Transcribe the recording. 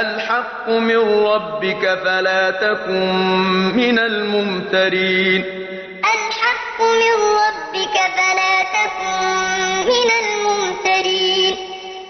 الحق من ربك فلا تكن من الممترين. الحق من ربك فلا تكن من الممترين